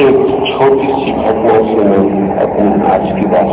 एक छोटी सी भगवान से अपने आज की बात